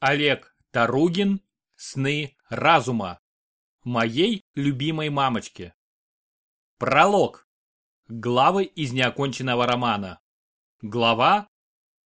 Олег Таругин «Сны разума» моей любимой мамочке. Пролог. Главы из неоконченного романа. Глава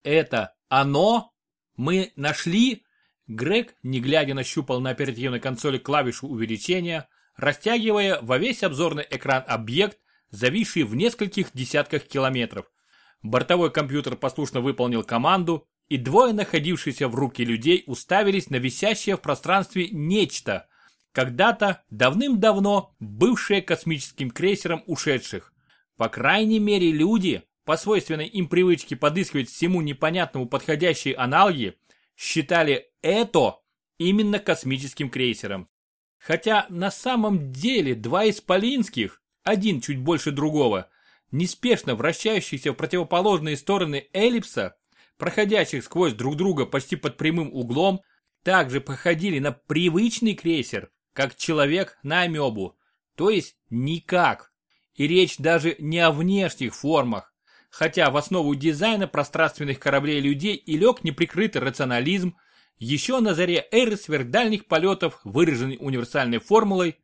«Это оно? Мы нашли?» Грег, не глядя, нащупал на оперативной консоли клавишу увеличения, растягивая во весь обзорный экран объект, зависший в нескольких десятках километров. Бортовой компьютер послушно выполнил команду, и двое находившихся в руки людей уставились на висящее в пространстве нечто, когда-то, давным-давно, бывшее космическим крейсером ушедших. По крайней мере люди, по свойственной им привычке подыскивать всему непонятному подходящие аналоги, считали это именно космическим крейсером. Хотя на самом деле два исполинских, один чуть больше другого, неспешно вращающихся в противоположные стороны эллипса, проходящих сквозь друг друга почти под прямым углом, также походили на привычный крейсер, как человек на амебу, то есть никак. И речь даже не о внешних формах, хотя в основу дизайна пространственных кораблей людей и лег неприкрытый рационализм, еще на заре эры сверхдальних полетов, выраженный универсальной формулой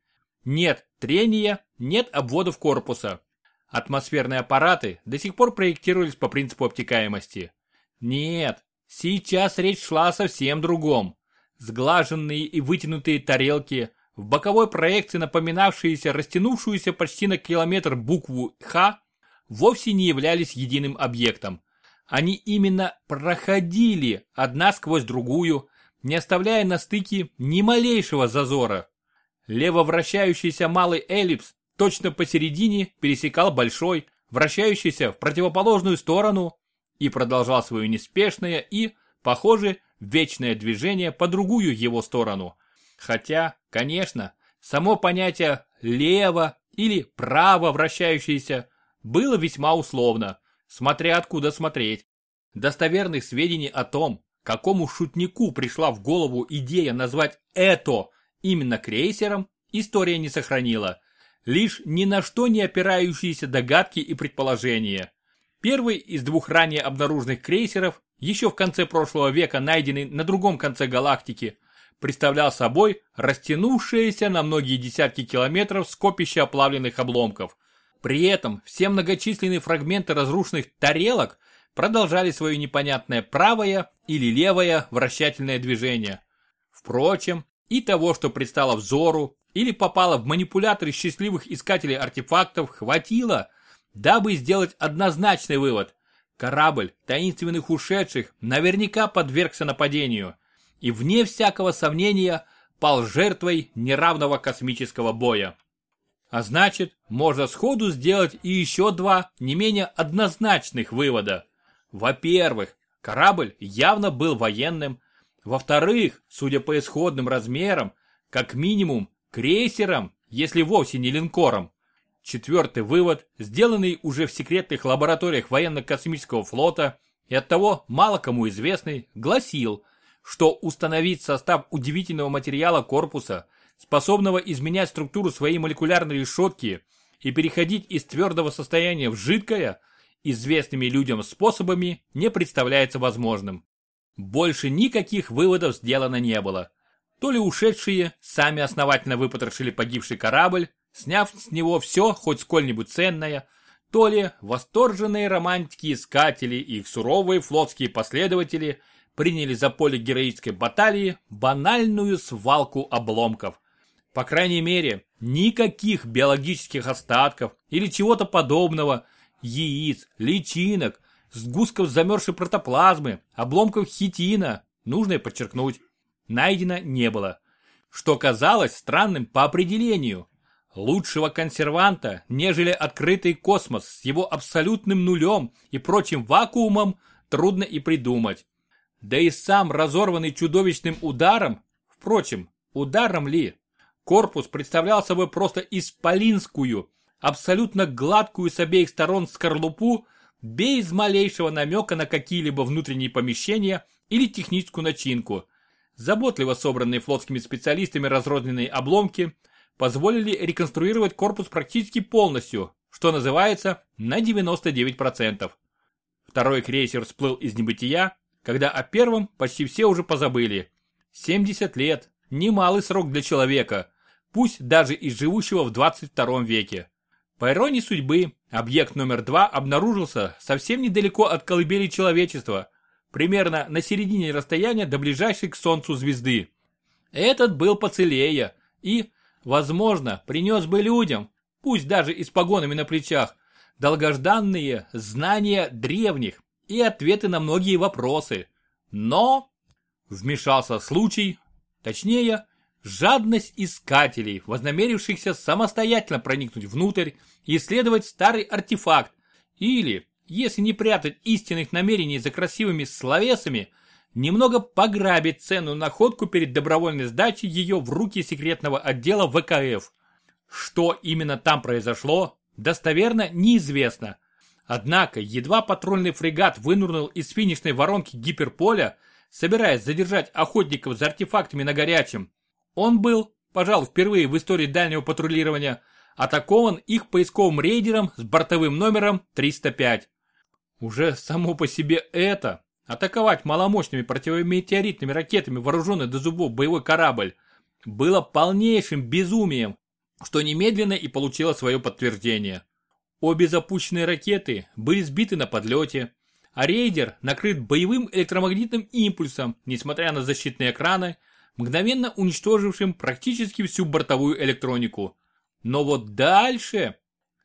«нет трения, нет обводов корпуса». Атмосферные аппараты до сих пор проектировались по принципу обтекаемости. Нет, сейчас речь шла о совсем другом. Сглаженные и вытянутые тарелки, в боковой проекции напоминавшиеся растянувшуюся почти на километр букву «Х», вовсе не являлись единым объектом. Они именно проходили одна сквозь другую, не оставляя на стыке ни малейшего зазора. Лево вращающийся малый эллипс точно посередине пересекал большой, вращающийся в противоположную сторону, и продолжал свое неспешное и, похоже, вечное движение по другую его сторону. Хотя, конечно, само понятие «лево» или «право вращающееся» было весьма условно, смотря откуда смотреть. Достоверных сведений о том, какому шутнику пришла в голову идея назвать это именно крейсером, история не сохранила. Лишь ни на что не опирающиеся догадки и предположения. Первый из двух ранее обнаруженных крейсеров, еще в конце прошлого века найденный на другом конце галактики, представлял собой растянувшееся на многие десятки километров скопище оплавленных обломков. При этом все многочисленные фрагменты разрушенных тарелок продолжали свое непонятное правое или левое вращательное движение. Впрочем, и того, что предстало взору, или попало в манипуляторы счастливых искателей артефактов, хватило – дабы сделать однозначный вывод. Корабль таинственных ушедших наверняка подвергся нападению и, вне всякого сомнения, пал жертвой неравного космического боя. А значит, можно сходу сделать и еще два не менее однозначных вывода. Во-первых, корабль явно был военным. Во-вторых, судя по исходным размерам, как минимум крейсером, если вовсе не линкором. Четвертый вывод, сделанный уже в секретных лабораториях военно-космического флота и оттого мало кому известный, гласил, что установить состав удивительного материала корпуса, способного изменять структуру своей молекулярной решетки и переходить из твердого состояния в жидкое, известными людям способами не представляется возможным. Больше никаких выводов сделано не было. То ли ушедшие сами основательно выпотрошили погибший корабль, сняв с него все, хоть сколь-нибудь ценное, то ли восторженные романтики-искатели и их суровые флотские последователи приняли за поле героической баталии банальную свалку обломков. По крайней мере, никаких биологических остатков или чего-то подобного, яиц, личинок, сгустков замерзшей протоплазмы, обломков хитина, нужно подчеркнуть, найдено не было. Что казалось странным по определению, Лучшего консерванта, нежели открытый космос с его абсолютным нулем и прочим вакуумом, трудно и придумать. Да и сам разорванный чудовищным ударом, впрочем, ударом ли, корпус представлял собой просто исполинскую, абсолютно гладкую с обеих сторон скорлупу, без малейшего намека на какие-либо внутренние помещения или техническую начинку. Заботливо собранные флотскими специалистами разрозненные обломки – позволили реконструировать корпус практически полностью, что называется, на 99%. Второй крейсер всплыл из небытия, когда о первом почти все уже позабыли, 70 лет – немалый срок для человека, пусть даже и живущего в 22 веке. По иронии судьбы, объект номер два обнаружился совсем недалеко от колыбели человечества, примерно на середине расстояния до ближайшей к Солнцу звезды. Этот был поцелее и, возможно, принес бы людям, пусть даже и с погонами на плечах, долгожданные знания древних и ответы на многие вопросы. Но вмешался случай, точнее, жадность искателей, вознамерившихся самостоятельно проникнуть внутрь и исследовать старый артефакт, или, если не прятать истинных намерений за красивыми словесами, немного пограбить ценную находку перед добровольной сдачей ее в руки секретного отдела ВКФ. Что именно там произошло, достоверно неизвестно. Однако, едва патрульный фрегат вынурнул из финишной воронки гиперполя, собираясь задержать охотников за артефактами на горячем, он был, пожалуй, впервые в истории дальнего патрулирования, атакован их поисковым рейдером с бортовым номером 305. Уже само по себе это, атаковать маломощными противометеоритными ракетами вооруженный до зубов боевой корабль, было полнейшим безумием, что немедленно и получило свое подтверждение. Обе запущенные ракеты были сбиты на подлете, а рейдер накрыт боевым электромагнитным импульсом, несмотря на защитные экраны мгновенно уничтожившим практически всю бортовую электронику. Но вот дальше...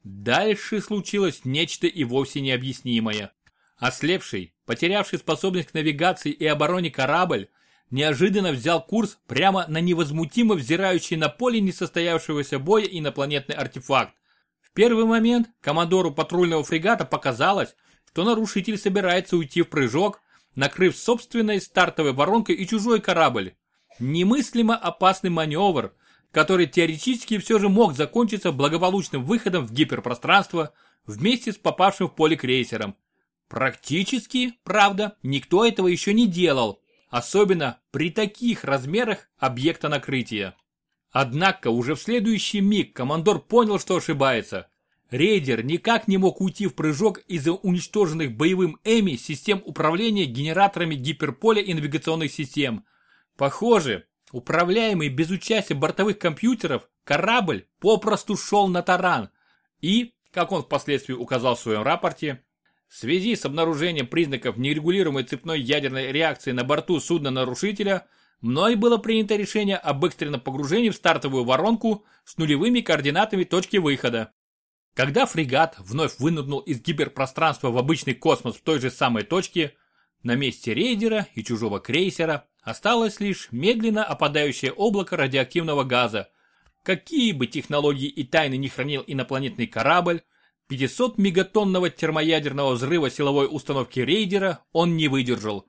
Дальше случилось нечто и вовсе необъяснимое. Ослепший, потерявший способность к навигации и обороне корабль, неожиданно взял курс прямо на невозмутимо взирающий на поле несостоявшегося боя инопланетный артефакт. В первый момент командору патрульного фрегата показалось, что нарушитель собирается уйти в прыжок, накрыв собственной стартовой воронкой и чужой корабль. Немыслимо опасный маневр, который теоретически все же мог закончиться благополучным выходом в гиперпространство вместе с попавшим в поле крейсером. Практически, правда, никто этого еще не делал, особенно при таких размерах объекта накрытия. Однако уже в следующий миг командор понял, что ошибается. Рейдер никак не мог уйти в прыжок из-за уничтоженных боевым Эми систем управления генераторами гиперполя и навигационных систем – Похоже, управляемый без участия бортовых компьютеров, корабль попросту шел на таран. И, как он впоследствии указал в своем рапорте, в связи с обнаружением признаков нерегулируемой цепной ядерной реакции на борту судна-нарушителя, мной было принято решение об экстренном погружении в стартовую воронку с нулевыми координатами точки выхода. Когда фрегат вновь вынырнул из гиперпространства в обычный космос в той же самой точке, на месте рейдера и чужого крейсера Осталось лишь медленно опадающее облако радиоактивного газа. Какие бы технологии и тайны не хранил инопланетный корабль, 500 мегатонного термоядерного взрыва силовой установки рейдера он не выдержал.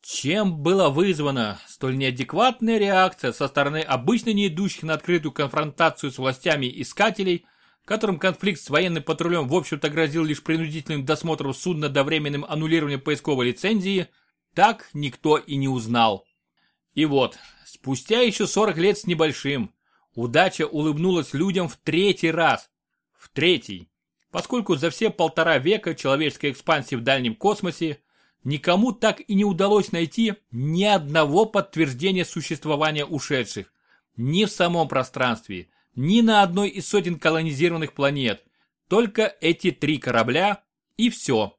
Чем была вызвана столь неадекватная реакция со стороны обычно не идущих на открытую конфронтацию с властями искателей, которым конфликт с военным патрулем в общем-то грозил лишь принудительным досмотром судна до временным аннулированием поисковой лицензии, так никто и не узнал. И вот, спустя еще 40 лет с небольшим, удача улыбнулась людям в третий раз. В третий. Поскольку за все полтора века человеческой экспансии в дальнем космосе никому так и не удалось найти ни одного подтверждения существования ушедших. Ни в самом пространстве, ни на одной из сотен колонизированных планет. Только эти три корабля и все.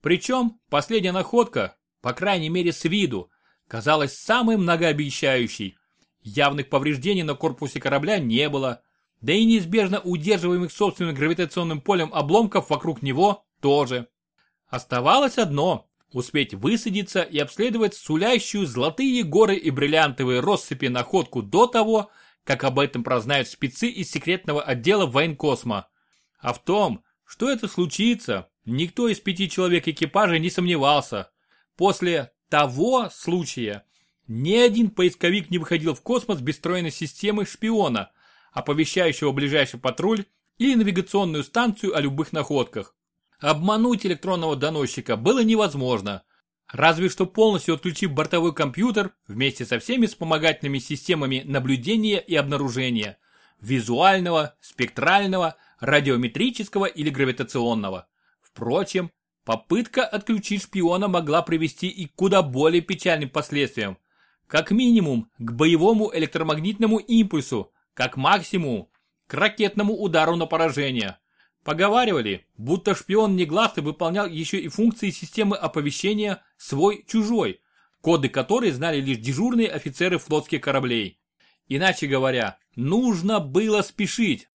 Причем последняя находка, по крайней мере с виду, казалась самой многообещающей. Явных повреждений на корпусе корабля не было, да и неизбежно удерживаемых собственным гравитационным полем обломков вокруг него тоже. Оставалось одно – успеть высадиться и обследовать сулящую золотые горы и бриллиантовые россыпи находку до того, как об этом прознают спецы из секретного отдела военкосмо. А в том, что это случится, никто из пяти человек экипажа не сомневался. После того случая ни один поисковик не выходил в космос без встроенной системы шпиона, оповещающего ближайший патруль или навигационную станцию о любых находках. Обмануть электронного доносчика было невозможно, разве что полностью отключив бортовой компьютер вместе со всеми вспомогательными системами наблюдения и обнаружения – визуального, спектрального, радиометрического или гравитационного. Впрочем, Попытка отключить шпиона могла привести и к куда более печальным последствиям. Как минимум к боевому электромагнитному импульсу, как максимум к ракетному удару на поражение. Поговаривали, будто шпион негласно выполнял еще и функции системы оповещения «свой-чужой», коды которой знали лишь дежурные офицеры флотских кораблей. Иначе говоря, нужно было спешить.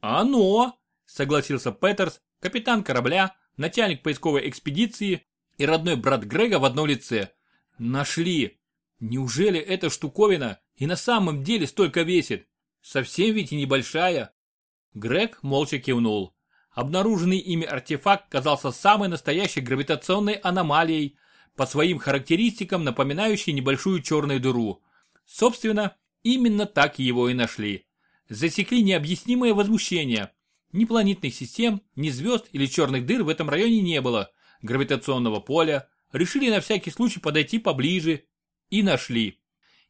«Оно!» – согласился Петерс, капитан корабля, начальник поисковой экспедиции и родной брат Грега в одном лице. «Нашли! Неужели эта штуковина и на самом деле столько весит? Совсем ведь и небольшая?» Грег молча кивнул. Обнаруженный ими артефакт казался самой настоящей гравитационной аномалией, по своим характеристикам напоминающей небольшую черную дыру. Собственно, именно так его и нашли. Засекли необъяснимое возмущение. Ни планетных систем, ни звезд или черных дыр в этом районе не было. Гравитационного поля. Решили на всякий случай подойти поближе. И нашли.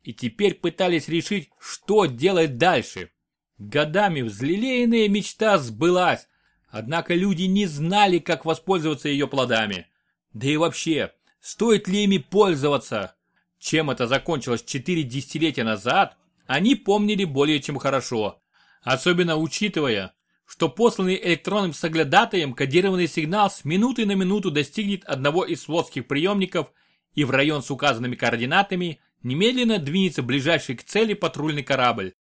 И теперь пытались решить, что делать дальше. Годами взлелеянная мечта сбылась, однако люди не знали, как воспользоваться ее плодами. Да и вообще, стоит ли ими пользоваться? Чем это закончилось четыре десятилетия назад, они помнили более чем хорошо. Особенно учитывая, что посланный электронным соглядатаем кодированный сигнал с минуты на минуту достигнет одного из сводских приемников и в район с указанными координатами немедленно двинется ближайший к цели патрульный корабль.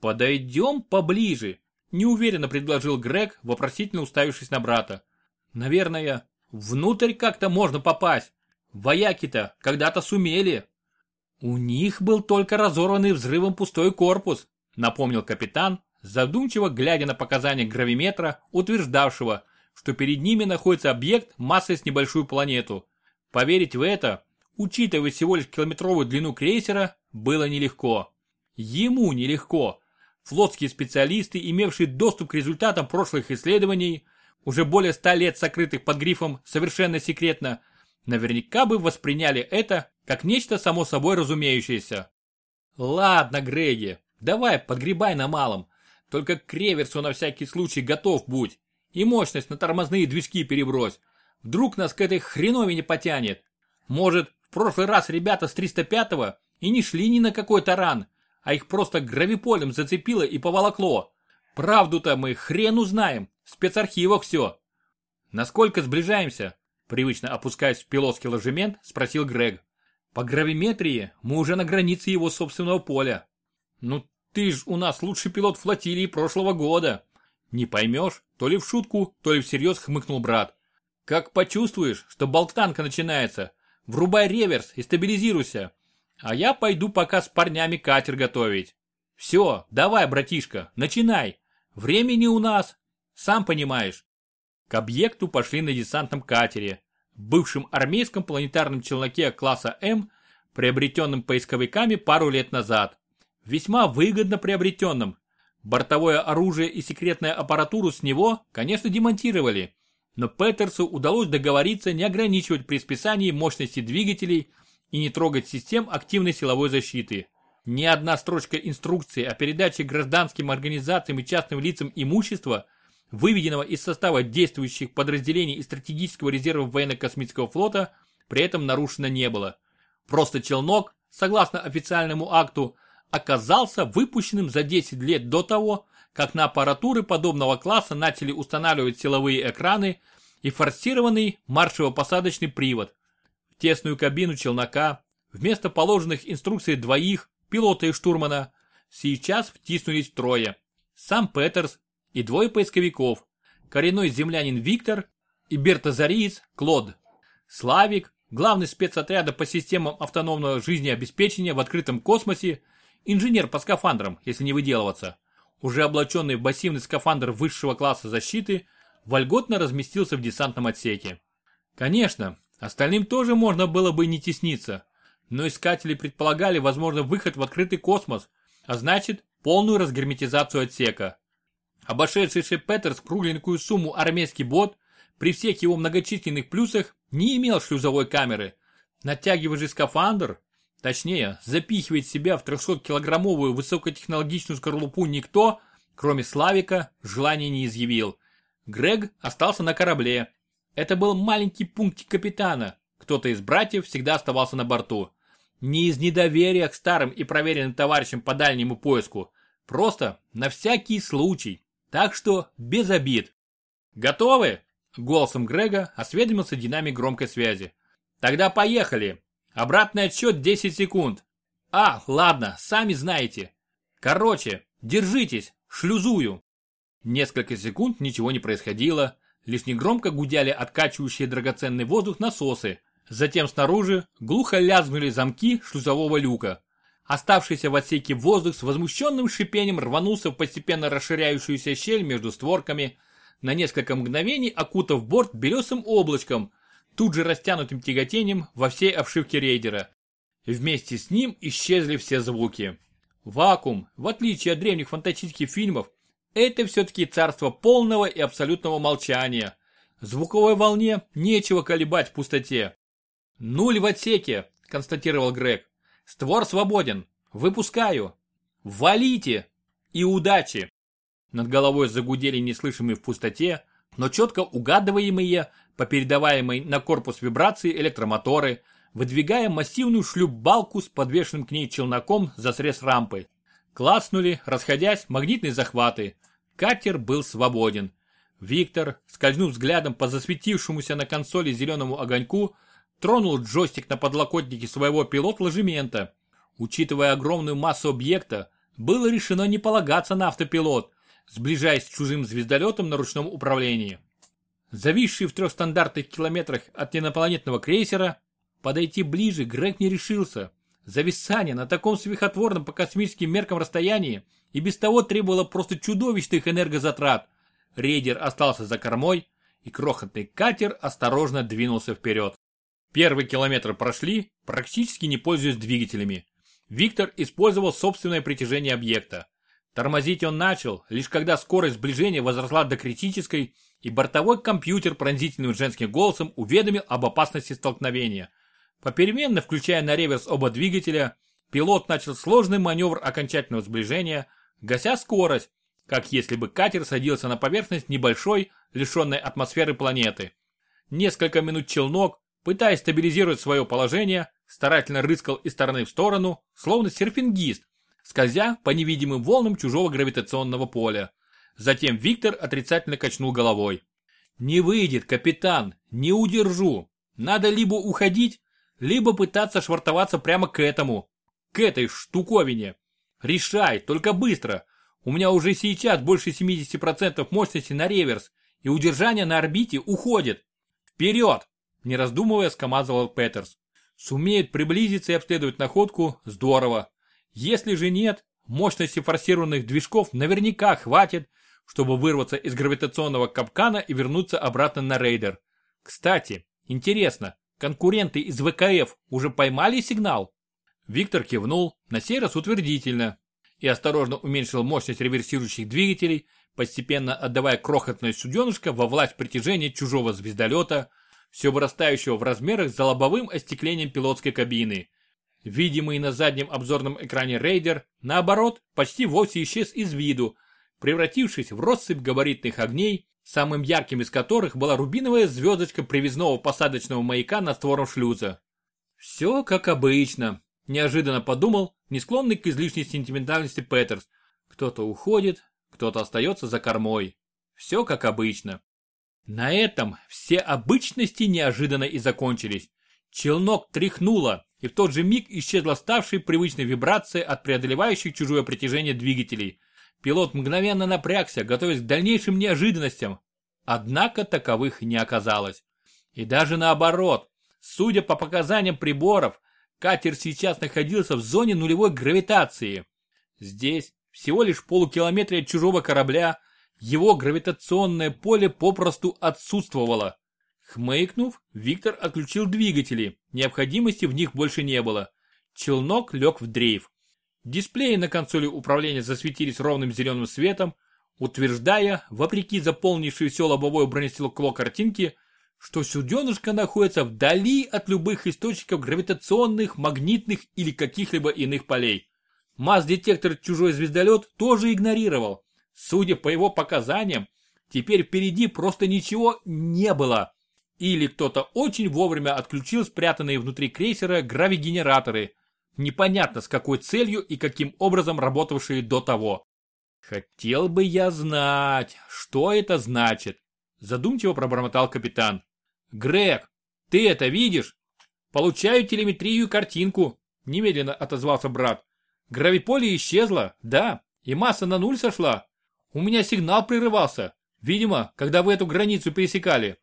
«Подойдем поближе», – неуверенно предложил Грег, вопросительно уставившись на брата. «Наверное, внутрь как-то можно попасть. Вояки-то когда-то сумели». «У них был только разорванный взрывом пустой корпус», – напомнил капитан, задумчиво глядя на показания гравиметра, утверждавшего, что перед ними находится объект массой с небольшую планету. Поверить в это, учитывая всего лишь километровую длину крейсера, было нелегко. Ему нелегко, флотские специалисты, имевшие доступ к результатам прошлых исследований, уже более ста лет сокрытых под грифом «совершенно секретно», наверняка бы восприняли это как нечто само собой разумеющееся. Ладно, Греги, давай подгребай на малом, только к реверсу на всякий случай готов будь и мощность на тормозные движки перебрось. Вдруг нас к этой хреновине потянет. Может, в прошлый раз ребята с 305-го и не шли ни на какой таран, а их просто гравиполем зацепило и поволокло. Правду-то мы хрен узнаем, в спецархивах все. Насколько сближаемся? Привычно опускаясь в пилотский ложемент, спросил Грег. По гравиметрии мы уже на границе его собственного поля. Ну ты ж у нас лучший пилот флотилии прошлого года. Не поймешь, то ли в шутку, то ли всерьез хмыкнул брат. Как почувствуешь, что болтанка начинается, врубай реверс и стабилизируйся. А я пойду пока с парнями катер готовить. Все, давай, братишка, начинай. Времени у нас, сам понимаешь. К объекту пошли на десантном катере, бывшем армейском планетарном челноке класса М, приобретенным поисковиками пару лет назад. Весьма выгодно приобретенным. Бортовое оружие и секретную аппаратуру с него, конечно, демонтировали. Но Петерсу удалось договориться не ограничивать при списании мощности двигателей и не трогать систем активной силовой защиты. Ни одна строчка инструкции о передаче гражданским организациям и частным лицам имущества, выведенного из состава действующих подразделений и стратегического резерва военно-космического флота, при этом нарушено не было. Просто челнок, согласно официальному акту, оказался выпущенным за 10 лет до того, как на аппаратуры подобного класса начали устанавливать силовые экраны и форсированный маршево-посадочный привод – тесную кабину челнока, вместо положенных инструкций двоих, пилота и штурмана, сейчас втиснулись трое. Сам Петерс и двое поисковиков, коренной землянин Виктор и бертозариец Клод. Славик, главный спецотряда по системам автономного жизнеобеспечения в открытом космосе, инженер по скафандрам, если не выделываться, уже облаченный в массивный скафандр высшего класса защиты, вольготно разместился в десантном отсеке. Конечно, Остальным тоже можно было бы не тесниться, но искатели предполагали возможно выход в открытый космос, а значит полную разгерметизацию отсека. Обошедший Петерс кругленькую сумму армейский бот при всех его многочисленных плюсах не имел шлюзовой камеры. Натягивать же скафандр, точнее запихивать себя в 300-килограммовую высокотехнологичную скорлупу никто, кроме Славика, желания не изъявил. Грег остался на корабле, это был маленький пунктик капитана. Кто-то из братьев всегда оставался на борту. Не из недоверия к старым и проверенным товарищам по дальнему поиску. Просто на всякий случай. Так что без обид. Готовы? Голосом Грега осведомился динамик громкой связи. Тогда поехали. Обратный отсчет 10 секунд. А, ладно, сами знаете. Короче, держитесь, шлюзую. Несколько секунд ничего не происходило, лишь негромко гудяли откачивающие драгоценный воздух насосы. Затем снаружи глухо лязгнули замки шлюзового люка. Оставшийся в отсеке воздух с возмущенным шипением рванулся в постепенно расширяющуюся щель между створками, на несколько мгновений окутав борт белесым облачком, тут же растянутым тяготением во всей обшивке рейдера. Вместе с ним исчезли все звуки. Вакуум, в отличие от древних фантастических фильмов, это все-таки царство полного и абсолютного молчания. Звуковой волне нечего колебать в пустоте. «Нуль в отсеке», – констатировал Грег. «Створ свободен. Выпускаю. Валите! И удачи!» Над головой загудели неслышимые в пустоте, но четко угадываемые по передаваемой на корпус вибрации электромоторы, выдвигая массивную шлюп-балку с подвешенным к ней челноком за срез рампы. Класнули, расходясь, магнитные захваты. Катер был свободен. Виктор, скользнув взглядом по засветившемуся на консоли зеленому огоньку, тронул джойстик на подлокотнике своего пилот-ложемента. Учитывая огромную массу объекта, было решено не полагаться на автопилот, сближаясь с чужим звездолетом на ручном управлении. Зависший в трех стандартных километрах от инопланетного крейсера, подойти ближе Грег не решился. Зависание на таком смехотворном по космическим меркам расстоянии и без того требовало просто чудовищных энергозатрат. Рейдер остался за кормой, и крохотный катер осторожно двинулся вперед. Первый километр прошли, практически не пользуясь двигателями. Виктор использовал собственное притяжение объекта. Тормозить он начал, лишь когда скорость сближения возросла до критической, и бортовой компьютер пронзительным женским голосом уведомил об опасности столкновения. Попеременно включая на реверс оба двигателя, пилот начал сложный маневр окончательного сближения, гася скорость, как если бы катер садился на поверхность небольшой, лишенной атмосферы планеты. Несколько минут челнок, пытаясь стабилизировать свое положение, старательно рыскал из стороны в сторону, словно серфингист, скользя по невидимым волнам чужого гравитационного поля. Затем Виктор отрицательно качнул головой. «Не выйдет, капитан, не удержу. Надо либо уходить, либо пытаться швартоваться прямо к этому, к этой штуковине. Решай, только быстро. У меня уже сейчас больше 70% мощности на реверс, и удержание на орбите уходит. Вперед! Не раздумывая, скомандовал Петерс. Сумеет приблизиться и обследовать находку – здорово. Если же нет, мощности форсированных движков наверняка хватит, чтобы вырваться из гравитационного капкана и вернуться обратно на рейдер. Кстати, интересно, конкуренты из ВКФ уже поймали сигнал? Виктор кивнул, на сей раз утвердительно, и осторожно уменьшил мощность реверсирующих двигателей, постепенно отдавая крохотное суденышко во власть притяжения чужого звездолета, все вырастающего в размерах за лобовым остеклением пилотской кабины. Видимый на заднем обзорном экране рейдер, наоборот, почти вовсе исчез из виду, превратившись в россыпь габаритных огней, самым ярким из которых была рубиновая звездочка привязного посадочного маяка над створом шлюза. Все как обычно, неожиданно подумал, не склонный к излишней сентиментальности Петерс. Кто-то уходит, кто-то остается за кормой. Все как обычно. На этом все обычности неожиданно и закончились. Челнок тряхнуло, и в тот же миг исчезла ставшей привычной вибрация от преодолевающих чужое притяжение двигателей. Пилот мгновенно напрягся, готовясь к дальнейшим неожиданностям. Однако таковых не оказалось. И даже наоборот, судя по показаниям приборов, катер сейчас находился в зоне нулевой гравитации. Здесь, всего лишь в полукилометре от чужого корабля, его гравитационное поле попросту отсутствовало. Хмыкнув, Виктор отключил двигатели, необходимости в них больше не было. Челнок лег в дрейф. Дисплеи на консоли управления засветились ровным зеленым светом, утверждая, вопреки заполнившей все лобовое бронестекло картинки, что суденышко находится вдали от любых источников гравитационных, магнитных или каких-либо иных полей. Масс-детектор чужой звездолет тоже игнорировал. Судя по его показаниям, теперь впереди просто ничего не было. Или кто-то очень вовремя отключил спрятанные внутри крейсера гравигенераторы, непонятно с какой целью и каким образом работавшие до того. Хотел бы я знать, что это значит, задумчиво пробормотал капитан. Грег, ты это видишь? Получаю телеметрию и картинку, немедленно отозвался брат. Гравиполе исчезло, да, и масса на нуль сошла. У меня сигнал прерывался, видимо, когда вы эту границу пересекали.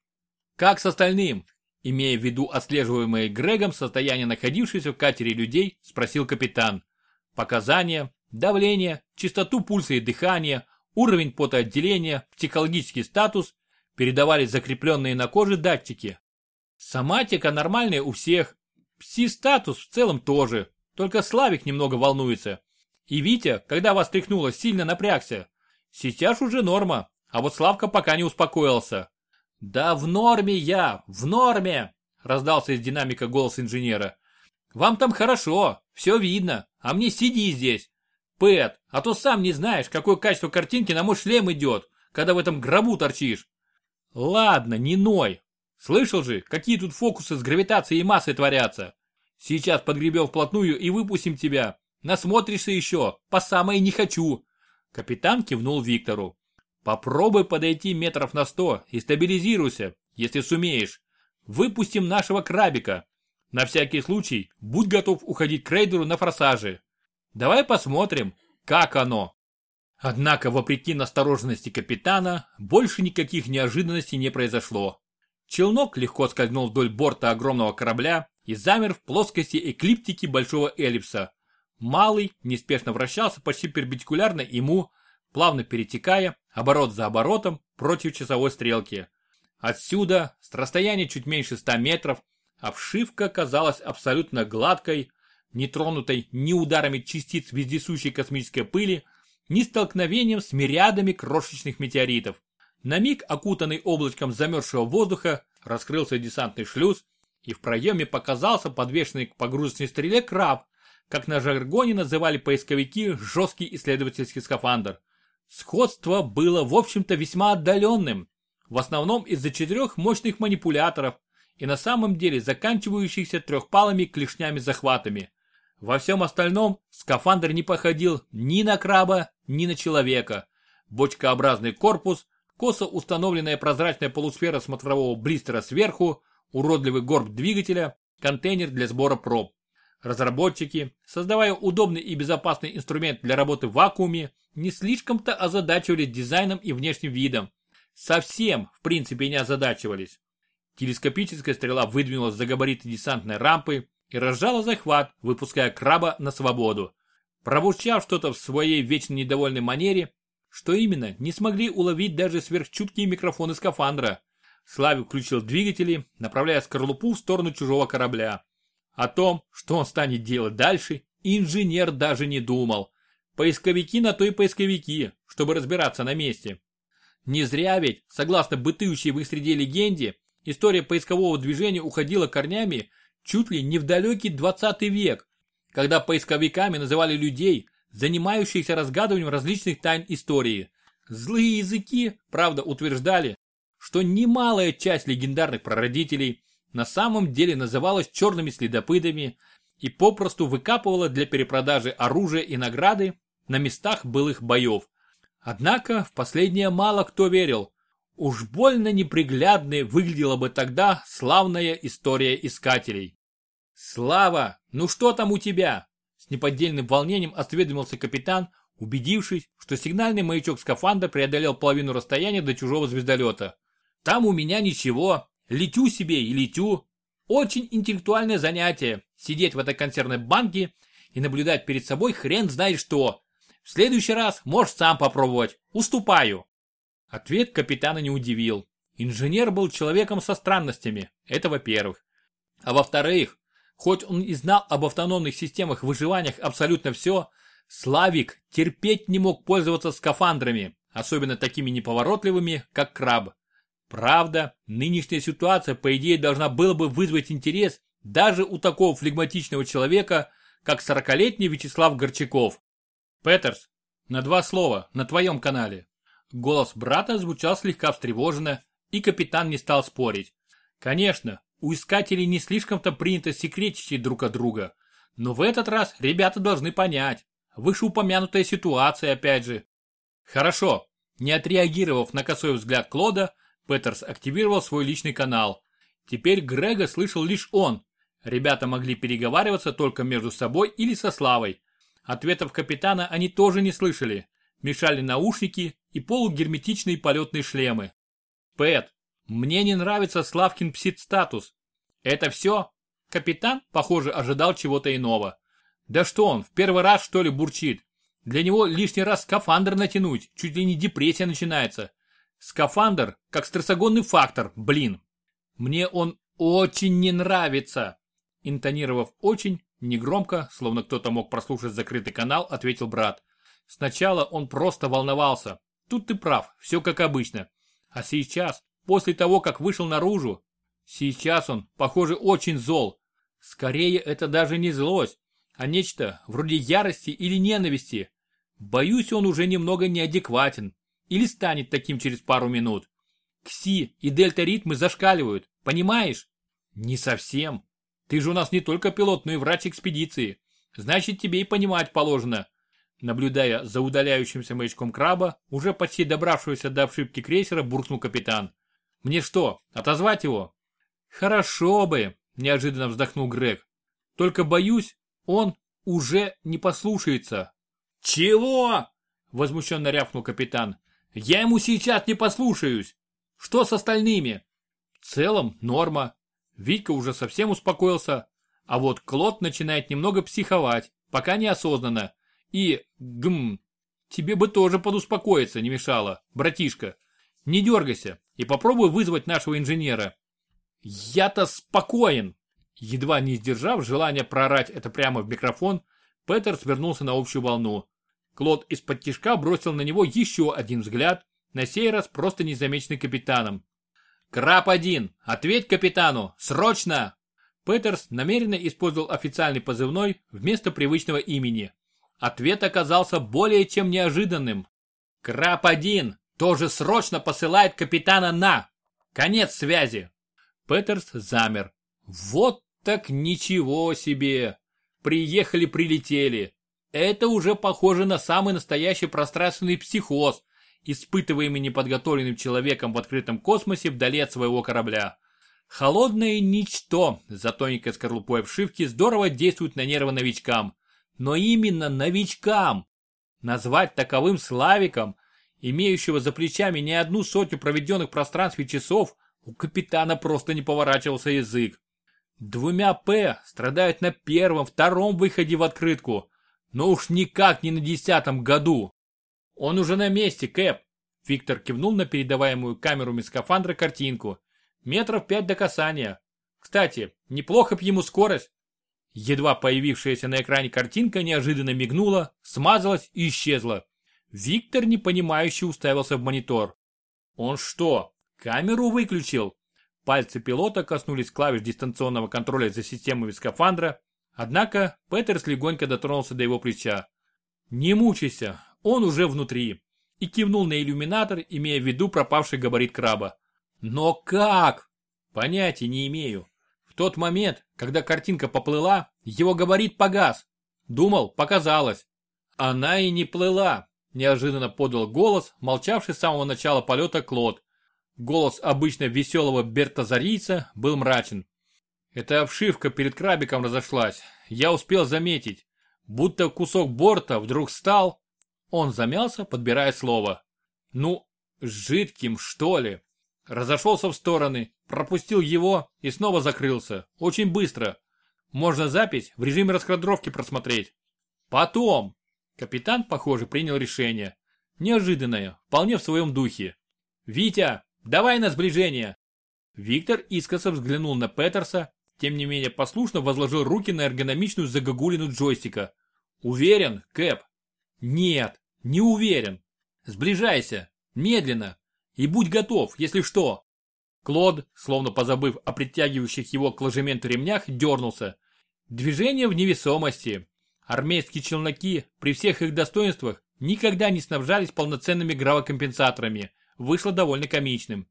Как с остальным? Имея в виду отслеживаемое Грегом состояние находившихся в катере людей, спросил капитан. Показания, давление, частоту пульса и дыхания, уровень потоотделения, психологический статус передавали закрепленные на коже датчики. Соматика нормальная у всех. Пси-статус в целом тоже, только Славик немного волнуется. И Витя, когда вас тряхнуло, сильно напрягся. Сейчас уже норма, а вот Славка пока не успокоился. «Да в норме я, в норме!» раздался из динамика голос инженера. «Вам там хорошо, все видно, а мне сиди здесь. Пэт, а то сам не знаешь, какое качество картинки на мой шлем идет, когда в этом гробу торчишь». «Ладно, не ной. Слышал же, какие тут фокусы с гравитацией и массой творятся. Сейчас подгребем вплотную и выпустим тебя. Насмотришься еще, по самое не хочу». Капитан кивнул Виктору. Попробуй подойти метров на сто и стабилизируйся, если сумеешь. Выпустим нашего крабика. На всякий случай, будь готов уходить к рейдеру на форсаже. Давай посмотрим, как оно. Однако, вопреки настороженности капитана, больше никаких неожиданностей не произошло. Челнок легко скользнул вдоль борта огромного корабля и замер в плоскости эклиптики большого эллипса. Малый неспешно вращался почти перпендикулярно ему, плавно перетекая, оборот за оборотом, против часовой стрелки. Отсюда, с расстояния чуть меньше 100 метров, обшивка казалась абсолютно гладкой, не тронутой ни ударами частиц вездесущей космической пыли, ни столкновением с мириадами крошечных метеоритов. На миг, окутанный облачком замерзшего воздуха, раскрылся десантный шлюз, и в проеме показался подвешенный к погрузочной стреле краб, как на жаргоне называли поисковики жесткий исследовательский скафандр. Сходство было, в общем-то, весьма отдаленным, в основном из-за четырех мощных манипуляторов и на самом деле заканчивающихся трехпалыми клешнями-захватами. Во всем остальном скафандр не походил ни на краба, ни на человека. Бочкообразный корпус, косо установленная прозрачная полусфера смотрового блистера сверху, уродливый горб двигателя, контейнер для сбора проб. Разработчики, создавая удобный и безопасный инструмент для работы в вакууме, не слишком-то озадачивались дизайном и внешним видом. Совсем, в принципе, не озадачивались. Телескопическая стрела выдвинулась за габариты десантной рампы и разжала захват, выпуская краба на свободу. Пробурчав что-то в своей вечно недовольной манере, что именно, не смогли уловить даже сверхчуткие микрофоны скафандра. Славик включил двигатели, направляя скорлупу в сторону чужого корабля. О том, что он станет делать дальше, инженер даже не думал. Поисковики на то и поисковики, чтобы разбираться на месте. Не зря ведь, согласно бытующей в их среде легенде, история поискового движения уходила корнями чуть ли не в далекий 20 век, когда поисковиками называли людей, занимающихся разгадыванием различных тайн истории. Злые языки, правда, утверждали, что немалая часть легендарных прародителей на самом деле называлась черными следопытами и попросту выкапывала для перепродажи оружия и награды на местах былых боев. Однако в последнее мало кто верил. Уж больно неприглядной выглядела бы тогда славная история искателей. «Слава, ну что там у тебя?» С неподдельным волнением осведомился капитан, убедившись, что сигнальный маячок скафандра преодолел половину расстояния до чужого звездолета. «Там у меня ничего, летю себе и летю. Очень интеллектуальное занятие, сидеть в этой консервной банке и наблюдать перед собой хрен знает что. В следующий раз можешь сам попробовать. Уступаю. Ответ капитана не удивил. Инженер был человеком со странностями. Это во-первых. А во-вторых, хоть он и знал об автономных системах выживания абсолютно все, Славик терпеть не мог пользоваться скафандрами, особенно такими неповоротливыми, как краб. Правда, нынешняя ситуация, по идее, должна была бы вызвать интерес даже у такого флегматичного человека, как сорокалетний Вячеслав Горчаков. Петерс, на два слова, на твоем канале. Голос брата звучал слегка встревоженно, и капитан не стал спорить. Конечно, у искателей не слишком-то принято секретничать друг от друга, Но в этот раз ребята должны понять. Вышеупомянутая ситуация опять же. Хорошо. Не отреагировав на косой взгляд Клода, Петерс активировал свой личный канал. Теперь Грега слышал лишь он. Ребята могли переговариваться только между собой или со Славой. Ответов капитана они тоже не слышали. Мешали наушники и полугерметичные полетные шлемы. Пэт, мне не нравится Славкин псит-статус. Это все? Капитан, похоже, ожидал чего-то иного. Да что он, в первый раз что ли бурчит? Для него лишний раз скафандр натянуть, чуть ли не депрессия начинается. Скафандр, как стрессогонный фактор, блин. Мне он очень не нравится. Интонировав очень, негромко, словно кто-то мог прослушать закрытый канал, ответил брат. Сначала он просто волновался. Тут ты прав, все как обычно. А сейчас, после того, как вышел наружу, сейчас он, похоже, очень зол. Скорее, это даже не злость, а нечто вроде ярости или ненависти. Боюсь, он уже немного неадекватен. Или станет таким через пару минут. Кси и дельта-ритмы зашкаливают, понимаешь? Не совсем. Ты же у нас не только пилот, но и врач экспедиции. Значит, тебе и понимать положено. Наблюдая за удаляющимся маячком краба, уже почти добравшегося до обшивки крейсера, буркнул капитан. Мне что, отозвать его? Хорошо бы, неожиданно вздохнул Грег. Только боюсь, он уже не послушается. Чего? Возмущенно рявкнул капитан. Я ему сейчас не послушаюсь. Что с остальными? В целом норма. Витька уже совсем успокоился, а вот Клод начинает немного психовать, пока неосознанно. И, гм, тебе бы тоже подуспокоиться не мешало, братишка. Не дергайся и попробуй вызвать нашего инженера. Я-то спокоен. Едва не сдержав желание проорать это прямо в микрофон, Петер свернулся на общую волну. Клод из-под тишка бросил на него еще один взгляд, на сей раз просто незамеченный капитаном. «Краб-1, ответь капитану, срочно!» Петерс намеренно использовал официальный позывной вместо привычного имени. Ответ оказался более чем неожиданным. «Краб-1 тоже срочно посылает капитана на! Конец связи!» Петерс замер. Вот так ничего себе! Приехали-прилетели. Это уже похоже на самый настоящий пространственный психоз, испытываемый неподготовленным человеком в открытом космосе вдали от своего корабля. Холодное ничто за тоненькой скорлупой обшивки здорово действует на нервы новичкам. Но именно новичкам. Назвать таковым Славиком, имеющего за плечами не одну сотню проведенных в пространстве часов, у капитана просто не поворачивался язык. Двумя «П» страдают на первом, втором выходе в открытку, но уж никак не на десятом году. Он уже на месте, Кэп. Виктор кивнул на передаваемую камеру скафандра картинку. Метров пять до касания. Кстати, неплохо б ему скорость. Едва появившаяся на экране картинка неожиданно мигнула, смазалась и исчезла. Виктор непонимающе уставился в монитор. Он что, камеру выключил? Пальцы пилота коснулись клавиш дистанционного контроля за системами скафандра, однако Петерс легонько дотронулся до его плеча. «Не мучайся, он уже внутри», и кивнул на иллюминатор, имея в виду пропавший габарит краба. «Но как?» «Понятия не имею. В тот момент, когда картинка поплыла, его габарит погас. Думал, показалось. Она и не плыла», неожиданно подал голос, молчавший с самого начала полета Клод, Голос обычно веселого бертазарийца был мрачен. Эта обшивка перед крабиком разошлась. Я успел заметить. Будто кусок борта вдруг стал... Он замялся, подбирая слово. Ну, жидким, что ли. Разошелся в стороны, пропустил его и снова закрылся. Очень быстро. Можно запись в режиме раскадровки просмотреть. Потом. Капитан, похоже, принял решение. Неожиданное, вполне в своем духе. «Витя, Давай на сближение!» Виктор искоса взглянул на Петерса, тем не менее послушно возложил руки на эргономичную загогулину джойстика. «Уверен, Кэп?» «Нет, не уверен. Сближайся, медленно, и будь готов, если что». Клод, словно позабыв о притягивающих его к ложементу ремнях, дернулся. Движение в невесомости. Армейские челноки, при всех их достоинствах, никогда не снабжались полноценными гравокомпенсаторами – вышло довольно комичным.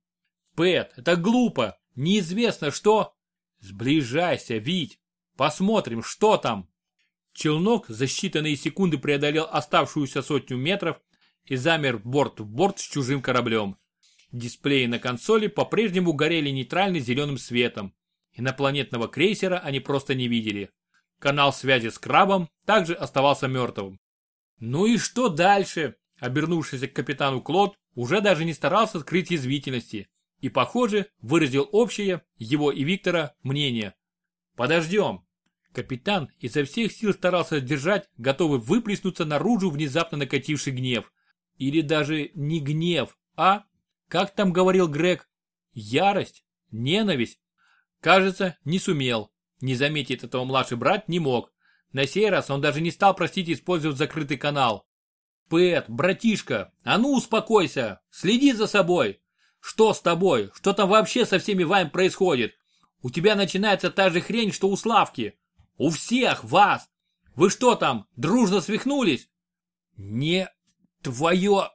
Пэт, это глупо, неизвестно что. Сближайся, Вить, посмотрим, что там. Челнок за считанные секунды преодолел оставшуюся сотню метров и замер борт в борт с чужим кораблем. Дисплеи на консоли по-прежнему горели нейтральным зеленым светом. Инопланетного крейсера они просто не видели. Канал связи с крабом также оставался мертвым. Ну и что дальше? Обернувшийся к капитану Клод уже даже не старался скрыть язвительности и, похоже, выразил общее, его и Виктора, мнение. Подождем. Капитан изо всех сил старался держать, готовый выплеснуться наружу внезапно накативший гнев. Или даже не гнев, а, как там говорил Грег, ярость, ненависть. Кажется, не сумел. Не заметить этого младший брат не мог. На сей раз он даже не стал просить использовать закрытый канал. «Пэт, братишка, а ну успокойся, следи за собой. Что с тобой? Что там вообще со всеми вами происходит? У тебя начинается та же хрень, что у Славки. У всех вас. Вы что там, дружно свихнулись? Не твое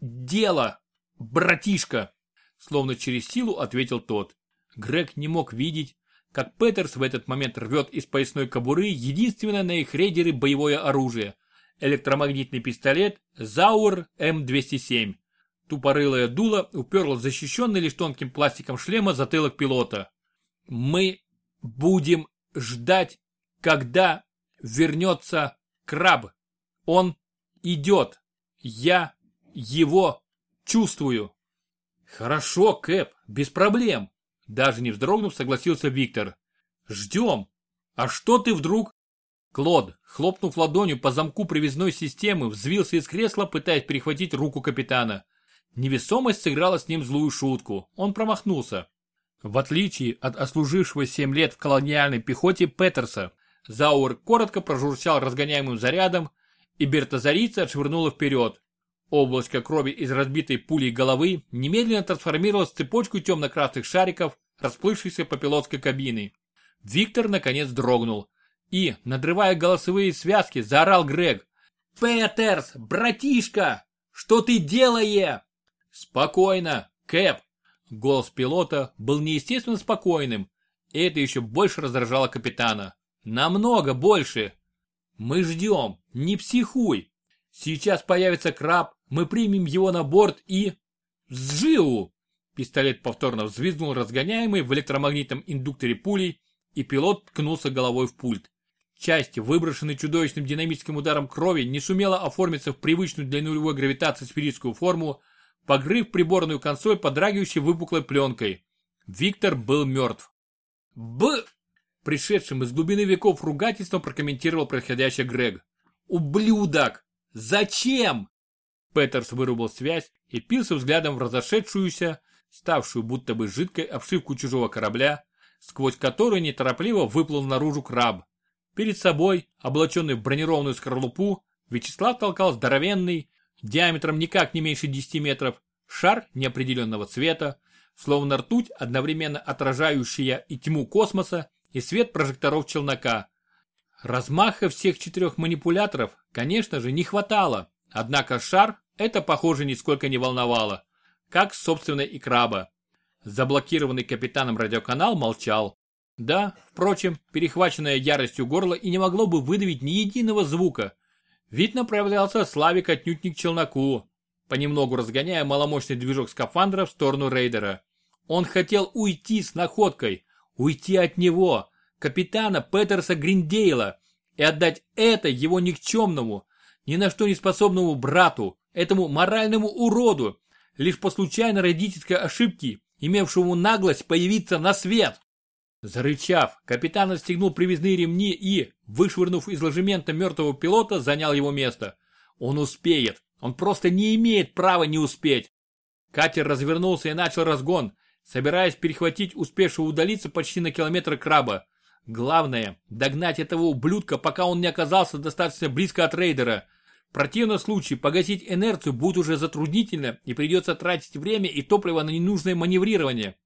дело, братишка, словно через силу ответил тот. Грег не мог видеть, как Петерс в этот момент рвет из поясной кобуры единственное на их рейдеры боевое оружие – электромагнитный пистолет Заур М207. Тупорылое дуло уперло защищенный лишь тонким пластиком шлема затылок пилота. «Мы будем ждать, когда вернется краб. Он идет. Я его чувствую». «Хорошо, Кэп, без проблем», даже не вздрогнув, согласился Виктор. «Ждем. А что ты вдруг?» Клод, хлопнув ладонью по замку привязной системы, взвился из кресла, пытаясь перехватить руку капитана. Невесомость сыграла с ним злую шутку. Он промахнулся. В отличие от ослужившего 7 лет в колониальной пехоте Петерса, Зауэр коротко прожурчал разгоняемым зарядом, и Бертазарица отшвырнула вперед. Облачко крови из разбитой пулей головы немедленно трансформировалось в цепочку темно-красных шариков, расплывшихся по пилотской кабине. Виктор наконец дрогнул и, надрывая голосовые связки, заорал Грег. «Петерс, братишка, что ты делаешь?» «Спокойно, Кэп!» Голос пилота был неестественно спокойным, и это еще больше раздражало капитана. «Намного больше!» «Мы ждем, не психуй! Сейчас появится краб, мы примем его на борт и... Сжиу!» Пистолет повторно взвизгнул разгоняемый в электромагнитном индукторе пулей, и пилот ткнулся головой в пульт. Часть, выброшенной чудовищным динамическим ударом крови, не сумела оформиться в привычную для нулевой гравитации сферическую форму, погрыв приборную консоль подрагивающей выпуклой пленкой. Виктор был мертв. «Б...» Пришедшим из глубины веков ругательством прокомментировал происходящее Грег. «Ублюдок! Зачем?» Петерс вырубил связь и пился взглядом в разошедшуюся, ставшую будто бы жидкой обшивку чужого корабля, сквозь которую неторопливо выплыл наружу краб. Перед собой, облаченный в бронированную скорлупу, Вячеслав толкал здоровенный, диаметром никак не меньше 10 метров, шар неопределенного цвета, словно ртуть, одновременно отражающая и тьму космоса, и свет прожекторов челнока. Размаха всех четырех манипуляторов, конечно же, не хватало, однако шар это, похоже, нисколько не волновало, как, собственно, и краба. Заблокированный капитаном радиоканал молчал. Да, впрочем, перехваченное яростью горло и не могло бы выдавить ни единого звука, Вид направлялся Славик отнюдь не к челноку, понемногу разгоняя маломощный движок скафандра в сторону рейдера. Он хотел уйти с находкой, уйти от него, капитана Петерса Гриндейла, и отдать это его никчемному, ни на что не способному брату, этому моральному уроду, лишь по случайной родительской ошибке, имевшему наглость появиться на свет. Зарычав, капитан отстегнул привязные ремни и, вышвырнув из ложемента мертвого пилота, занял его место. Он успеет. Он просто не имеет права не успеть. Катер развернулся и начал разгон, собираясь перехватить успевшего удалиться почти на километр краба. Главное, догнать этого ублюдка, пока он не оказался достаточно близко от рейдера. В противном случае погасить инерцию будет уже затруднительно и придется тратить время и топливо на ненужное маневрирование.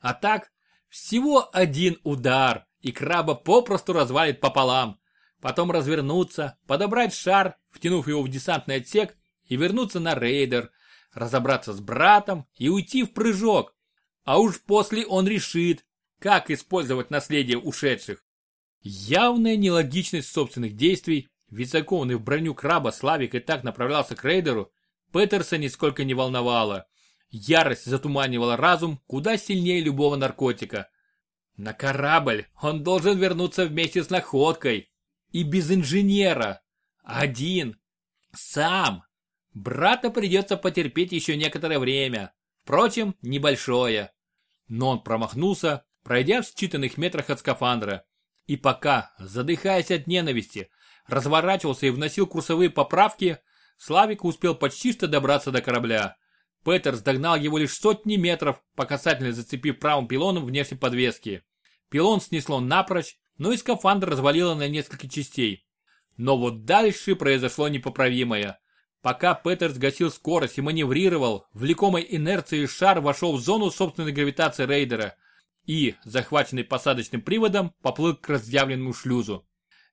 А так, всего один удар, и краба попросту развалит пополам. Потом развернуться, подобрать шар, втянув его в десантный отсек и вернуться на рейдер, разобраться с братом и уйти в прыжок. А уж после он решит, как использовать наследие ушедших. Явная нелогичность собственных действий, ведь закованный в броню краба Славик и так направлялся к рейдеру, Петерса нисколько не волновала. Ярость затуманивала разум куда сильнее любого наркотика. На корабль он должен вернуться вместе с находкой. И без инженера. Один. Сам. Брата придется потерпеть еще некоторое время. Впрочем, небольшое. Но он промахнулся, пройдя в считанных метрах от скафандра. И пока, задыхаясь от ненависти, разворачивался и вносил курсовые поправки, Славик успел почти что добраться до корабля. Петерс догнал его лишь сотни метров, по касательной зацепив правым пилоном внешней подвески. Пилон снесло напрочь, но и скафандр развалило на несколько частей. Но вот дальше произошло непоправимое. Пока Петерс гасил скорость и маневрировал, влекомой инерцией шар вошел в зону собственной гравитации рейдера и, захваченный посадочным приводом, поплыл к разъявленному шлюзу.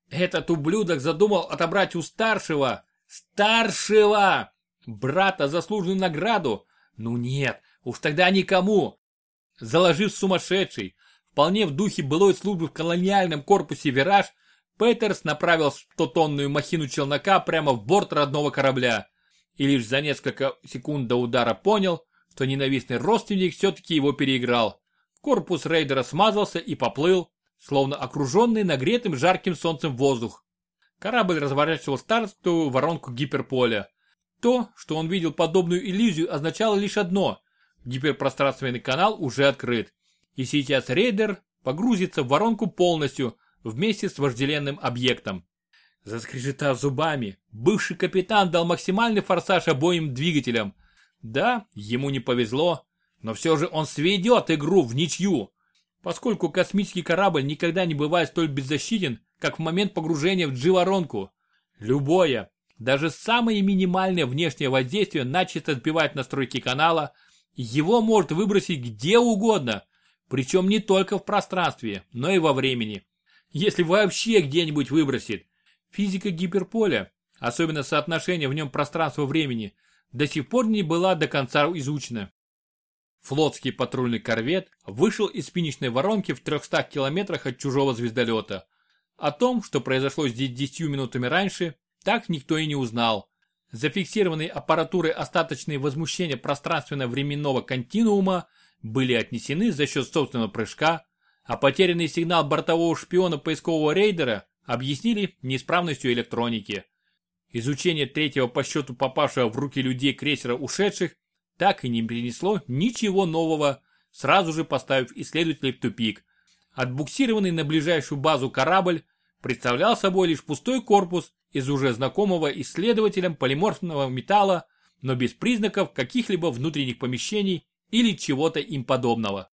Этот ублюдок задумал отобрать у старшего, старшего, брата заслуженную награду. Ну нет, уж тогда никому. Заложив сумасшедший, вполне в духе былой службы в колониальном корпусе «Вираж», Петерс направил 100-тонную махину челнока прямо в борт родного корабля. И лишь за несколько секунд до удара понял, что ненавистный родственник все-таки его переиграл. Корпус рейдера смазался и поплыл, словно окруженный нагретым жарким солнцем воздух. Корабль разворачивал стартовую воронку гиперполя. То, что он видел подобную иллюзию, означало лишь одно – гиперпространственный канал уже открыт. И сейчас рейдер погрузится в воронку полностью, вместе с вожделенным объектом. Заскрежетав зубами, бывший капитан дал максимальный форсаж обоим двигателям. Да, ему не повезло, но все же он сведет игру в ничью, поскольку космический корабль никогда не бывает столь беззащитен, как в момент погружения в G-воронку. Любое, даже самое минимальное внешнее воздействие начисто сбивает настройки канала, его может выбросить где угодно, причем не только в пространстве, но и во времени если вообще где-нибудь выбросит. Физика гиперполя, особенно соотношение в нем пространства-времени, до сих пор не была до конца изучена. Флотский патрульный корвет вышел из финишной воронки в 300 километрах от чужого звездолета. О том, что произошло здесь 10 минутами раньше, так никто и не узнал. Зафиксированные аппаратурой остаточные возмущения пространственно-временного континуума были отнесены за счет собственного прыжка, а потерянный сигнал бортового шпиона поискового рейдера объяснили неисправностью электроники. Изучение третьего по счету попавшего в руки людей крейсера ушедших так и не принесло ничего нового, сразу же поставив исследователей в тупик. Отбуксированный на ближайшую базу корабль представлял собой лишь пустой корпус из уже знакомого исследователям полиморфного металла, но без признаков каких-либо внутренних помещений или чего-то им подобного.